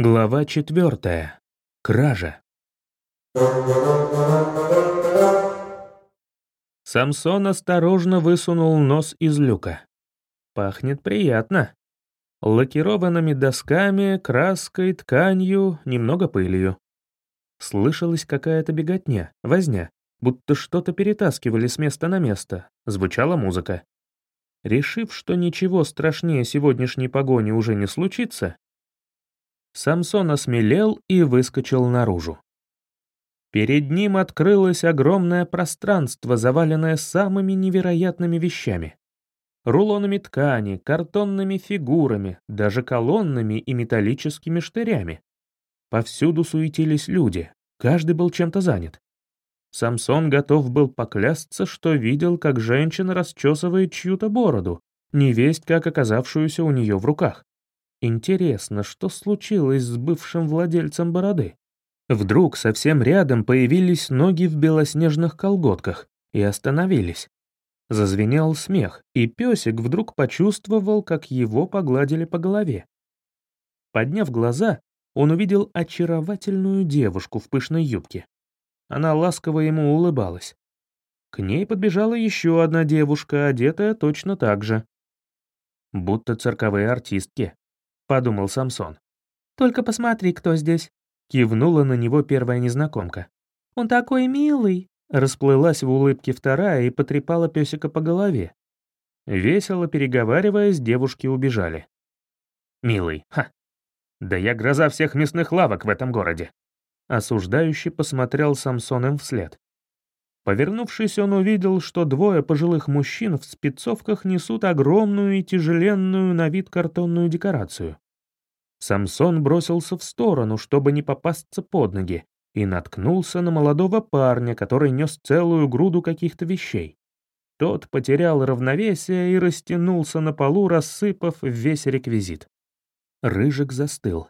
Глава четвертая. Кража. Самсон осторожно высунул нос из люка. Пахнет приятно. Лакированными досками, краской, тканью, немного пылью. Слышалась какая-то беготня, возня, будто что-то перетаскивали с места на место. Звучала музыка. Решив, что ничего страшнее сегодняшней погони уже не случится, Самсон осмелел и выскочил наружу. Перед ним открылось огромное пространство, заваленное самыми невероятными вещами. Рулонами ткани, картонными фигурами, даже колоннами и металлическими штырями. Повсюду суетились люди, каждый был чем-то занят. Самсон готов был поклясться, что видел, как женщина расчесывает чью-то бороду, невесть как оказавшуюся у нее в руках. Интересно, что случилось с бывшим владельцем бороды? Вдруг совсем рядом появились ноги в белоснежных колготках и остановились. Зазвенел смех, и песик вдруг почувствовал, как его погладили по голове. Подняв глаза, он увидел очаровательную девушку в пышной юбке. Она ласково ему улыбалась. К ней подбежала еще одна девушка, одетая точно так же. Будто цирковые артистки, подумал Самсон. «Только посмотри, кто здесь», — кивнула на него первая незнакомка. «Он такой милый», — расплылась в улыбке вторая и потрепала песика по голове. Весело переговариваясь, девушки убежали. «Милый, ха! Да я гроза всех мясных лавок в этом городе!» Осуждающий посмотрел Самсон им вслед. Повернувшись, он увидел, что двое пожилых мужчин в спецовках несут огромную и тяжеленную на вид картонную декорацию. Самсон бросился в сторону, чтобы не попасться под ноги, и наткнулся на молодого парня, который нес целую груду каких-то вещей. Тот потерял равновесие и растянулся на полу, рассыпав весь реквизит. Рыжик застыл.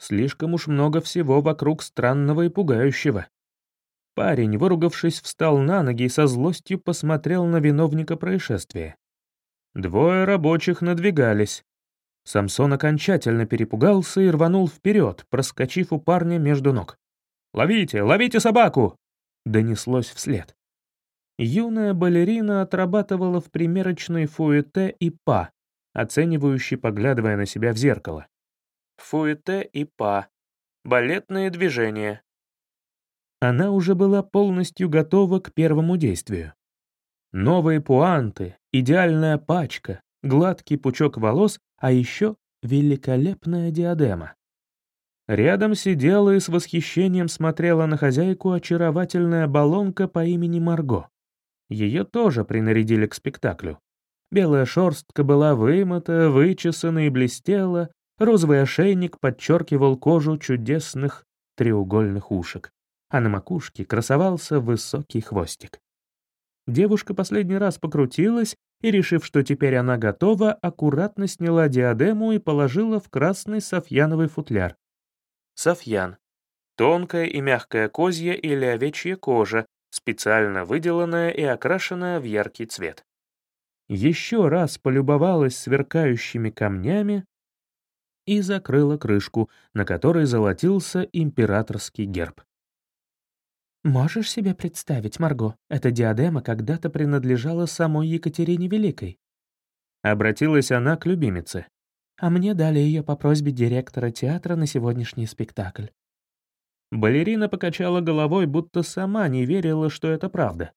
Слишком уж много всего вокруг странного и пугающего. Парень, выругавшись, встал на ноги и со злостью посмотрел на виновника происшествия. Двое рабочих надвигались. Самсон окончательно перепугался и рванул вперед, проскочив у парня между ног. «Ловите! Ловите собаку!» — донеслось вслед. Юная балерина отрабатывала в примерочной фуэте и па, оценивающе поглядывая на себя в зеркало. Фуэте и па — балетные движения, она уже была полностью готова к первому действию. Новые пуанты, идеальная пачка, гладкий пучок волос, а еще великолепная диадема. Рядом сидела и с восхищением смотрела на хозяйку очаровательная баллонка по имени Марго. Ее тоже принарядили к спектаклю. Белая шерстка была вымыта, вычесана и блестела, розовый ошейник подчеркивал кожу чудесных треугольных ушек а на макушке красовался высокий хвостик. Девушка последний раз покрутилась и, решив, что теперь она готова, аккуратно сняла диадему и положила в красный софьяновый футляр. Софьян. Тонкая и мягкая козья или овечья кожа, специально выделанная и окрашенная в яркий цвет. Еще раз полюбовалась сверкающими камнями и закрыла крышку, на которой золотился императорский герб. Можешь себе представить, Марго, эта диадема когда-то принадлежала самой Екатерине Великой. Обратилась она к любимице. А мне дали ее по просьбе директора театра на сегодняшний спектакль. Балерина покачала головой, будто сама не верила, что это правда.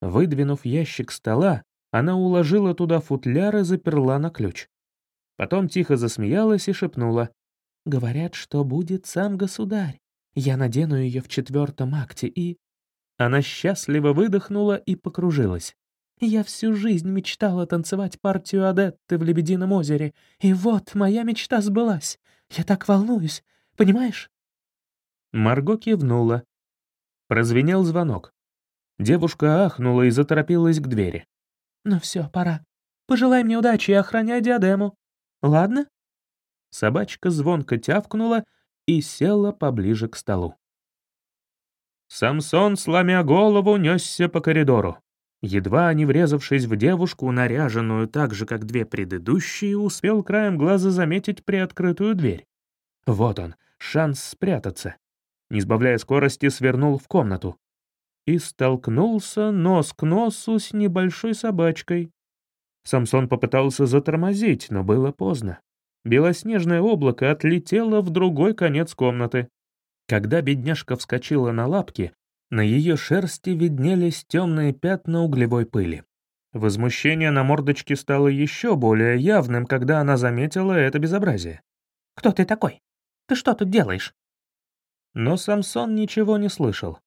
Выдвинув ящик стола, она уложила туда футляр и заперла на ключ. Потом тихо засмеялась и шепнула. «Говорят, что будет сам государь. Я надену ее в четвертом акте и...» Она счастливо выдохнула и покружилась. «Я всю жизнь мечтала танцевать партию Адетты в Лебедином озере, и вот моя мечта сбылась. Я так волнуюсь, понимаешь?» Марго кивнула. Прозвенел звонок. Девушка ахнула и заторопилась к двери. «Ну все, пора. Пожелай мне удачи и охраняй диадему. Ладно?» Собачка звонко тявкнула и села поближе к столу. Самсон, сломя голову, несся по коридору. Едва не врезавшись в девушку, наряженную так же, как две предыдущие, успел краем глаза заметить приоткрытую дверь. Вот он, шанс спрятаться. Не сбавляя скорости, свернул в комнату. И столкнулся нос к носу с небольшой собачкой. Самсон попытался затормозить, но было поздно. Белоснежное облако отлетело в другой конец комнаты. Когда бедняжка вскочила на лапки, на ее шерсти виднелись темные пятна углевой пыли. Возмущение на мордочке стало еще более явным, когда она заметила это безобразие. «Кто ты такой? Ты что тут делаешь?» Но Самсон ничего не слышал.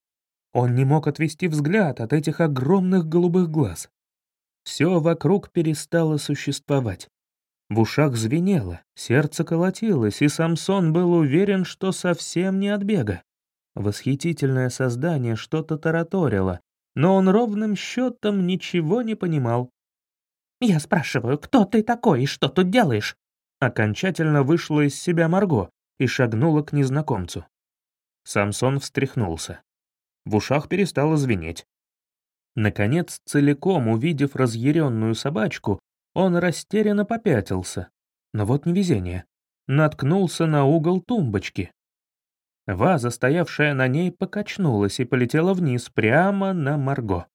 Он не мог отвести взгляд от этих огромных голубых глаз. Все вокруг перестало существовать. В ушах звенело, сердце колотилось, и Самсон был уверен, что совсем не от бега. Восхитительное создание что-то тараторило, но он ровным счетом ничего не понимал. «Я спрашиваю, кто ты такой и что тут делаешь?» Окончательно вышла из себя Марго и шагнула к незнакомцу. Самсон встряхнулся. В ушах перестало звенеть. Наконец, целиком увидев разъяренную собачку, он растерянно попятился. Но вот невезение. Наткнулся на угол тумбочки. Ваза, стоявшая на ней, покачнулась и полетела вниз, прямо на Марго.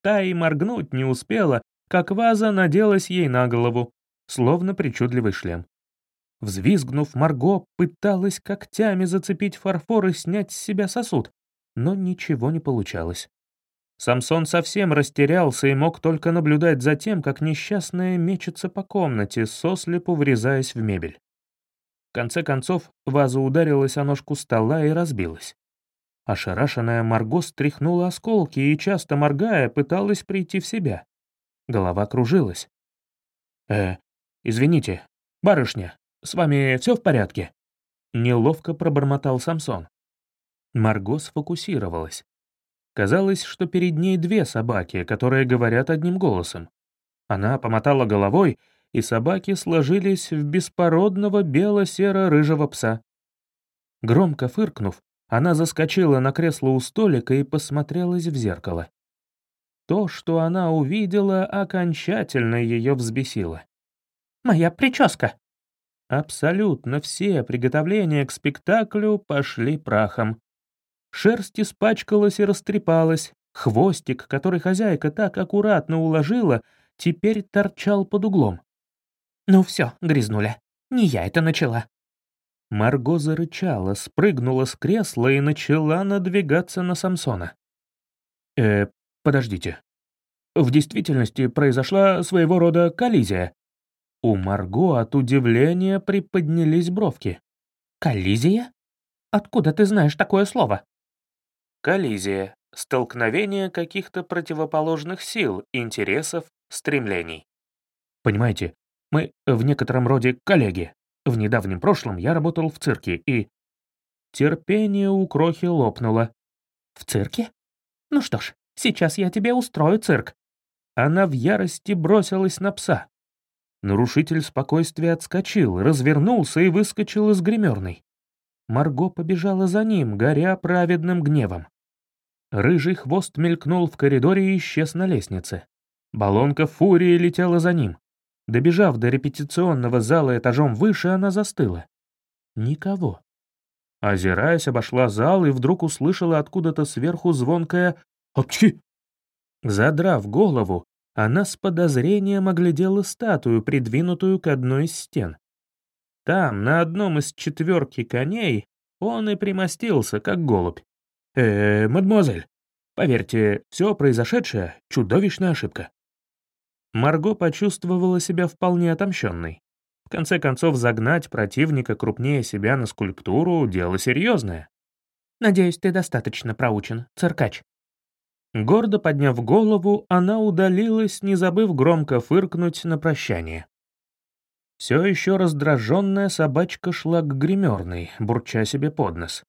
Та и моргнуть не успела, как ваза наделась ей на голову, словно причудливый шлем. Взвизгнув, Марго пыталась когтями зацепить фарфор и снять с себя сосуд, но ничего не получалось. Самсон совсем растерялся и мог только наблюдать за тем, как несчастная мечется по комнате, сослепу врезаясь в мебель. В конце концов, ваза ударилась о ножку стола и разбилась. Ошарашенная Марго стряхнула осколки и, часто моргая, пыталась прийти в себя. Голова кружилась. «Э, извините, барышня, с вами все в порядке?» Неловко пробормотал Самсон. Марго сфокусировалась. Казалось, что перед ней две собаки, которые говорят одним голосом. Она помотала головой и собаки сложились в беспородного бело-серо-рыжего пса. Громко фыркнув, она заскочила на кресло у столика и посмотрелась в зеркало. То, что она увидела, окончательно ее взбесило. «Моя прическа!» Абсолютно все приготовления к спектаклю пошли прахом. Шерсть испачкалась и растрепалась, хвостик, который хозяйка так аккуратно уложила, теперь торчал под углом. «Ну все, грязнуля, не я это начала». Марго зарычала, спрыгнула с кресла и начала надвигаться на Самсона. «Э, подождите. В действительности произошла своего рода коллизия». У Марго от удивления приподнялись бровки. «Коллизия? Откуда ты знаешь такое слово?» Коллизия — столкновение каких-то противоположных сил, интересов, стремлений. Понимаете, мы в некотором роде коллеги. В недавнем прошлом я работал в цирке, и... Терпение у Крохи лопнуло. «В цирке? Ну что ж, сейчас я тебе устрою цирк». Она в ярости бросилась на пса. Нарушитель спокойствия отскочил, развернулся и выскочил из гримерной. Марго побежала за ним, горя праведным гневом. Рыжий хвост мелькнул в коридоре и исчез на лестнице. Баллонка фурии летела за ним. Добежав до репетиционного зала этажом выше, она застыла. Никого. Озираясь, обошла зал и вдруг услышала откуда-то сверху звонкое «Апчхи!». Задрав голову, она с подозрением оглядела статую, придвинутую к одной из стен. Там, на одном из четверки коней, он и примостился, как голубь. «Э, мадемуазель, поверьте, все произошедшее — чудовищная ошибка. Марго почувствовала себя вполне отомщенной. В конце концов, загнать противника крупнее себя на скульптуру — дело серьезное. «Надеюсь, ты достаточно проучен, циркач». Гордо подняв голову, она удалилась, не забыв громко фыркнуть на прощание. Все еще раздраженная собачка шла к гримерной, бурча себе под нос.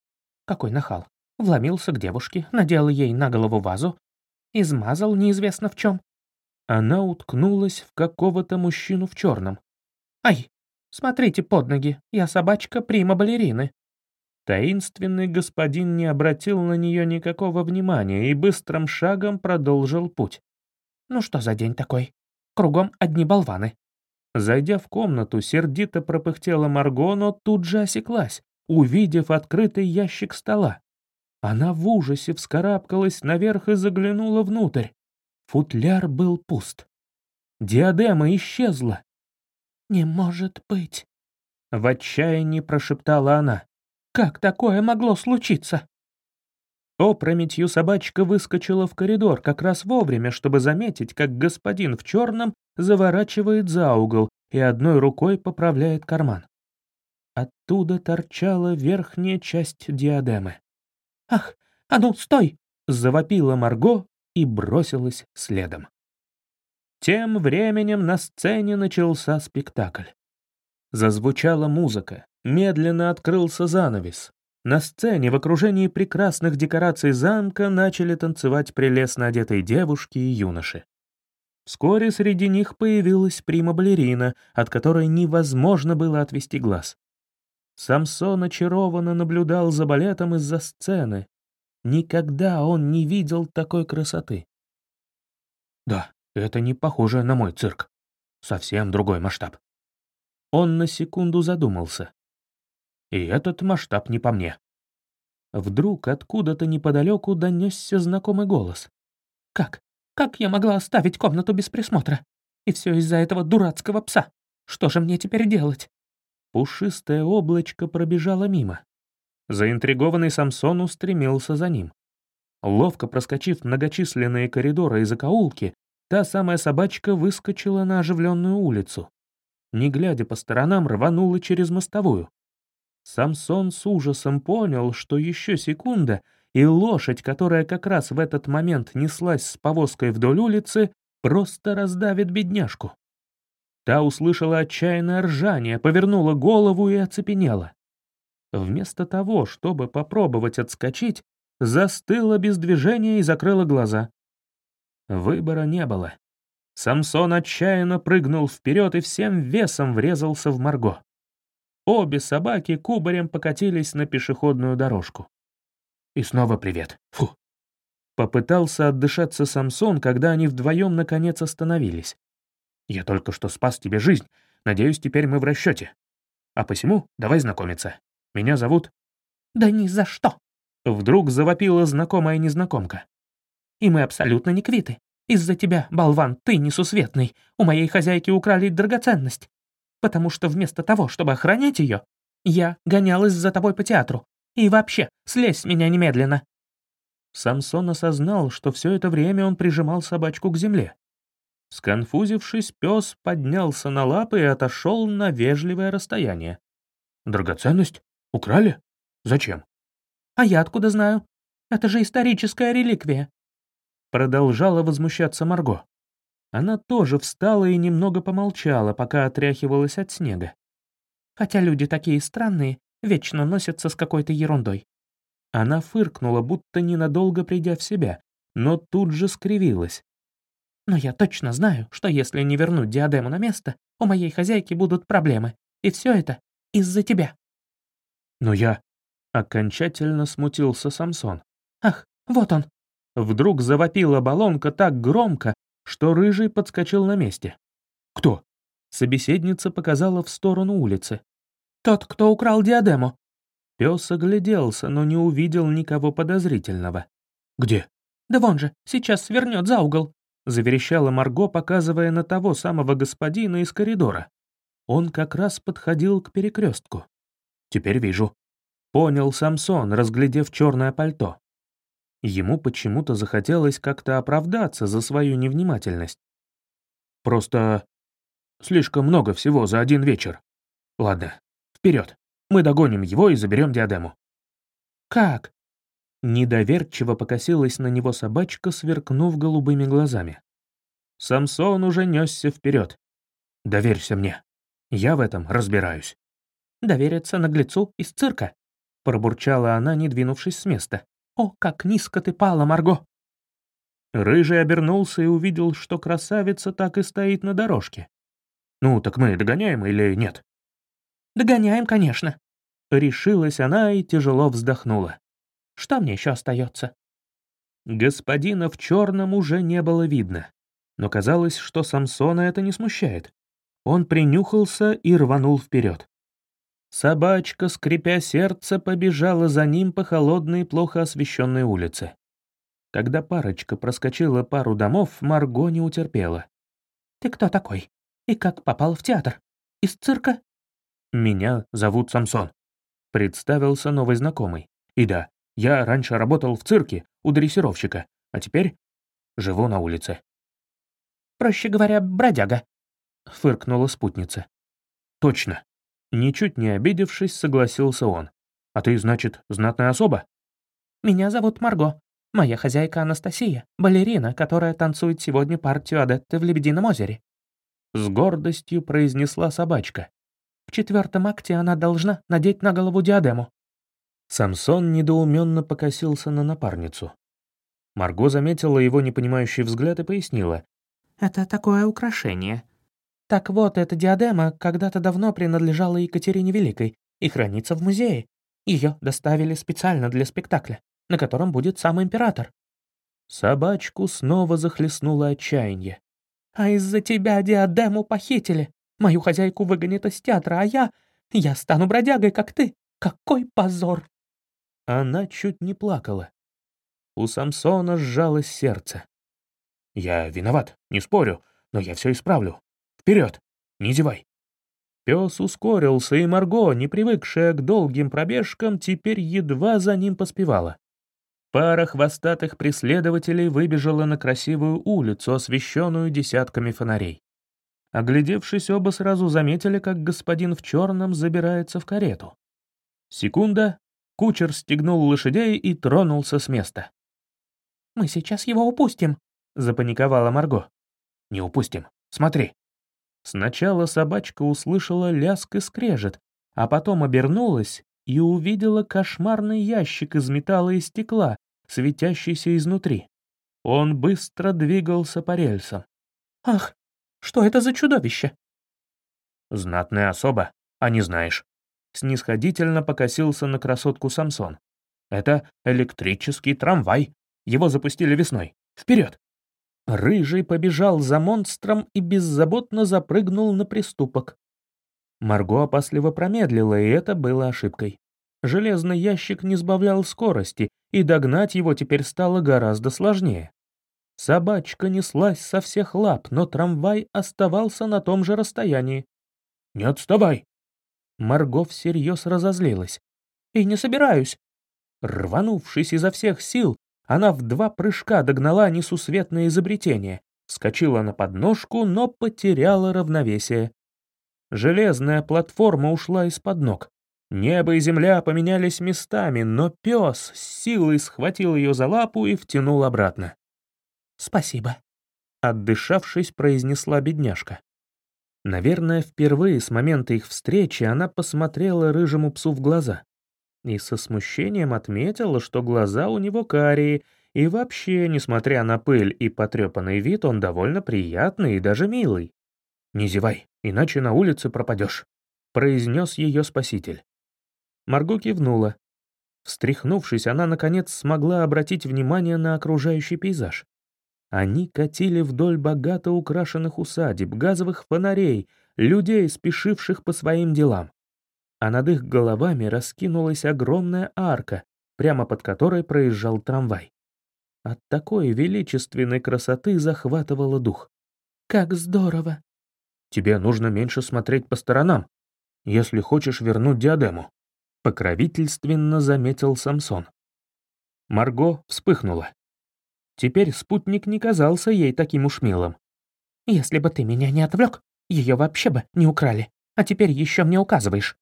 «Какой нахал! Вломился к девушке, надел ей на голову вазу, измазал неизвестно в чем, она уткнулась в какого-то мужчину в черном. «Ай, смотрите под ноги, я собачка прима балерины». Таинственный господин не обратил на нее никакого внимания и быстрым шагом продолжил путь. «Ну что за день такой? Кругом одни болваны». Зайдя в комнату, сердито пропыхтела Марго, но тут же осеклась, увидев открытый ящик стола. Она в ужасе вскарабкалась наверх и заглянула внутрь. Футляр был пуст. Диадема исчезла. «Не может быть!» В отчаянии прошептала она. «Как такое могло случиться?» Опрометью собачка выскочила в коридор как раз вовремя, чтобы заметить, как господин в черном заворачивает за угол и одной рукой поправляет карман. Оттуда торчала верхняя часть диадемы. «Ах, а ну, стой!» — завопила Марго и бросилась следом. Тем временем на сцене начался спектакль. Зазвучала музыка, медленно открылся занавес, на сцене в окружении прекрасных декораций замка начали танцевать прелестно одетые девушки и юноши. Вскоре среди них появилась прима-балерина, от которой невозможно было отвести глаз. Самсон очарованно наблюдал за балетом из-за сцены. Никогда он не видел такой красоты. Да, это не похоже на мой цирк. Совсем другой масштаб. Он на секунду задумался. И этот масштаб не по мне. Вдруг откуда-то неподалеку донесся знакомый голос. «Как? Как я могла оставить комнату без присмотра? И все из-за этого дурацкого пса. Что же мне теперь делать?» Пушистое облачко пробежало мимо. Заинтригованный Самсон устремился за ним. Ловко проскочив многочисленные коридоры и закоулки, та самая собачка выскочила на оживленную улицу. Не глядя по сторонам, рванула через мостовую. Самсон с ужасом понял, что еще секунда, и лошадь, которая как раз в этот момент неслась с повозкой вдоль улицы, просто раздавит бедняжку. Та услышала отчаянное ржание, повернула голову и оцепенела. Вместо того, чтобы попробовать отскочить, застыла без движения и закрыла глаза. Выбора не было. Самсон отчаянно прыгнул вперед и всем весом врезался в Марго. Обе собаки кубарем покатились на пешеходную дорожку. И снова привет. Фу. Попытался отдышаться Самсон, когда они вдвоем наконец остановились. «Я только что спас тебе жизнь. Надеюсь, теперь мы в расчете. А посему давай знакомиться. Меня зовут...» «Да ни за что!» Вдруг завопила знакомая незнакомка. «И мы абсолютно не квиты. Из-за тебя, болван, ты несусветный. У моей хозяйки украли драгоценность потому что вместо того, чтобы охранять ее, я гонялась за тобой по театру. И вообще, слезь с меня немедленно». Самсон осознал, что все это время он прижимал собачку к земле. Сконфузившись, пес поднялся на лапы и отошел на вежливое расстояние. «Драгоценность? Украли? Зачем?» «А я откуда знаю? Это же историческая реликвия». Продолжала возмущаться Марго. Она тоже встала и немного помолчала, пока отряхивалась от снега. «Хотя люди такие странные, вечно носятся с какой-то ерундой». Она фыркнула, будто ненадолго придя в себя, но тут же скривилась. «Но я точно знаю, что если не вернуть диадему на место, у моей хозяйки будут проблемы, и все это из-за тебя». «Но я...» — окончательно смутился Самсон. «Ах, вот он!» Вдруг завопила баллонка так громко, что Рыжий подскочил на месте. «Кто?» Собеседница показала в сторону улицы. «Тот, кто украл диадему». Пес огляделся, но не увидел никого подозрительного. «Где?» «Да вон же, сейчас свернет за угол», — заверещала Марго, показывая на того самого господина из коридора. Он как раз подходил к перекрестку. «Теперь вижу». Понял Самсон, разглядев черное пальто. Ему почему-то захотелось как-то оправдаться за свою невнимательность. Просто слишком много всего за один вечер. Ладно, вперед. Мы догоним его и заберем диадему. Как? Недоверчиво покосилась на него собачка, сверкнув голубыми глазами. Самсон уже несся вперед. Доверься мне. Я в этом разбираюсь. Довериться наглецу из цирка, пробурчала она, не двинувшись с места. «О, как низко ты пала, Марго!» Рыжий обернулся и увидел, что красавица так и стоит на дорожке. «Ну, так мы догоняем или нет?» «Догоняем, конечно», — решилась она и тяжело вздохнула. «Что мне еще остается?» Господина в черном уже не было видно, но казалось, что Самсона это не смущает. Он принюхался и рванул вперед. Собачка, скрипя сердце, побежала за ним по холодной, плохо освещенной улице. Когда парочка проскочила пару домов, Марго не утерпела. «Ты кто такой? И как попал в театр? Из цирка?» «Меня зовут Самсон», — представился новый знакомый. «И да, я раньше работал в цирке у дрессировщика, а теперь живу на улице». «Проще говоря, бродяга», — фыркнула спутница. «Точно». Ничуть не обидевшись, согласился он. «А ты, значит, знатная особа?» «Меня зовут Марго. Моя хозяйка Анастасия, балерина, которая танцует сегодня партию Адетты в Лебедином озере». С гордостью произнесла собачка. В четвертом акте она должна надеть на голову диадему. Самсон недоуменно покосился на напарницу. Марго заметила его непонимающий взгляд и пояснила. «Это такое украшение. Так вот, эта диадема когда-то давно принадлежала Екатерине Великой и хранится в музее. Ее доставили специально для спектакля, на котором будет сам император». Собачку снова захлестнуло отчаяние. «А из-за тебя диадему похитили. Мою хозяйку выгонят из театра, а я... Я стану бродягой, как ты. Какой позор!» Она чуть не плакала. У Самсона сжалось сердце. «Я виноват, не спорю, но я все исправлю. Вперед! Не зевай!» Пес ускорился, и Марго, не привыкшая к долгим пробежкам, теперь едва за ним поспевала. Пара хвостатых преследователей выбежала на красивую улицу, освещенную десятками фонарей. Оглядевшись, оба сразу заметили, как господин в черном забирается в карету. Секунда, кучер стегнул лошадей и тронулся с места. «Мы сейчас его упустим», — запаниковала Марго. «Не упустим. Смотри». Сначала собачка услышала ляск и скрежет, а потом обернулась и увидела кошмарный ящик из металла и стекла, светящийся изнутри. Он быстро двигался по рельсам. «Ах, что это за чудовище?» «Знатная особа, а не знаешь». Снисходительно покосился на красотку Самсон. «Это электрический трамвай. Его запустили весной. Вперед!» Рыжий побежал за монстром и беззаботно запрыгнул на приступок. Марго опасливо промедлила, и это было ошибкой. Железный ящик не сбавлял скорости, и догнать его теперь стало гораздо сложнее. Собачка неслась со всех лап, но трамвай оставался на том же расстоянии. «Не отставай!» Марго всерьез разозлилась. «И не собираюсь!» Рванувшись изо всех сил, она в два прыжка догнала несусветное изобретение, вскочила на подножку, но потеряла равновесие. Железная платформа ушла из-под ног. Небо и земля поменялись местами, но пес с силой схватил ее за лапу и втянул обратно. «Спасибо», — отдышавшись, произнесла бедняжка. Наверное, впервые с момента их встречи она посмотрела рыжему псу в глаза и со смущением отметила, что глаза у него карие, и вообще, несмотря на пыль и потрепанный вид, он довольно приятный и даже милый. «Не зевай, иначе на улице пропадешь», — произнес ее спаситель. Марго кивнула. Встряхнувшись, она, наконец, смогла обратить внимание на окружающий пейзаж. Они катили вдоль богато украшенных усадеб, газовых фонарей, людей, спешивших по своим делам. А над их головами раскинулась огромная арка, прямо под которой проезжал трамвай. От такой величественной красоты захватывало дух. «Как здорово!» «Тебе нужно меньше смотреть по сторонам, если хочешь вернуть диадему», — покровительственно заметил Самсон. Марго вспыхнула. Теперь спутник не казался ей таким уж милым. «Если бы ты меня не отвлек, ее вообще бы не украли. А теперь еще мне указываешь».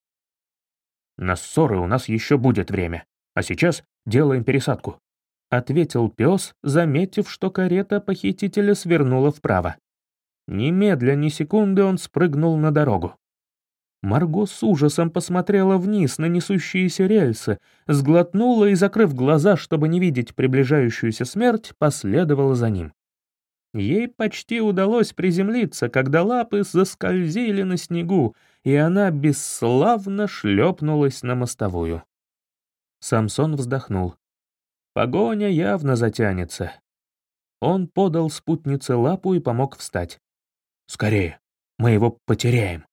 «На ссоры у нас еще будет время, а сейчас делаем пересадку», — ответил пес, заметив, что карета похитителя свернула вправо. Немедля ни секунды он спрыгнул на дорогу. Марго с ужасом посмотрела вниз на несущиеся рельсы, сглотнула и, закрыв глаза, чтобы не видеть приближающуюся смерть, последовала за ним. Ей почти удалось приземлиться, когда лапы заскользили на снегу, и она бесславно шлепнулась на мостовую. Самсон вздохнул. Погоня явно затянется. Он подал спутнице лапу и помог встать. «Скорее, Мы его потеряем.